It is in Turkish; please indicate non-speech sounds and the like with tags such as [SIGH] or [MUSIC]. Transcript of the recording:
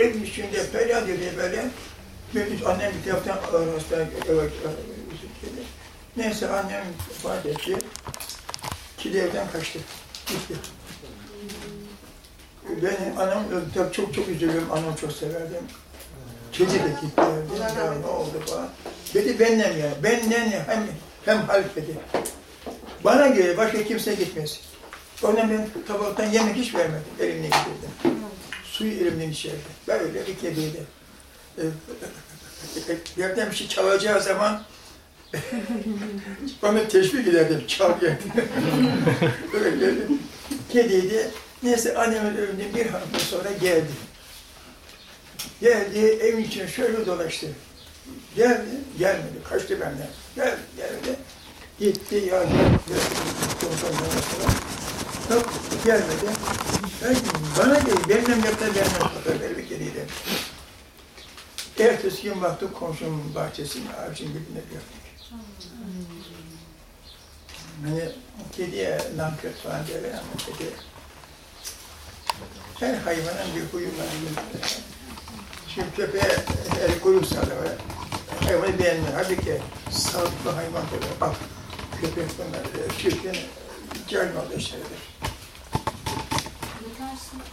Evin içinde feryat ediyor böyle. Benim annem bir taraftan hasta, evet, Neyse annem fark etti. Kedi evden kaçtı. Gitti. Benim anam tabii çok çok üzülüyorum. Anamı çok severdim. Kedi de gitti. Ya ne oldu falan. Dedi benimle ya. Benimle hem hem halk dedi. Bana göre başka kimse gitmez. Ondan ben tabaktan yemek hiç vermedim. Elimle getirdim. Suyu elimden içerdi. Böyle. Ee, Yerden bir şey çalacağı zaman [LAUGHS] bana teşvik ederdim, çal yerdi. Öyle kediydi. Neyse annemin ölümünden bir hafta sonra geldi. Geldi, evin içine şöyle dolaştı. Geldi, gelmedi, kaçtı benden. Geldi, geldi. Gitti, ya gelmedi. Ben, bana yaptı, benimle kadar böyle bir kediydi. Ertesi gün baktık komşumun bahçesinin ağacın dibine gördük. Hani kediye nankör falan derler ama kedi her hayvanın bir huyu var. Şimdi köpeğe el kuyruk sallıyor. Hayvanı beğenmiyor. Halbuki sağlıklı hayvan böyle bak. Köpek bunlar çirkin, cahil şeyler. します。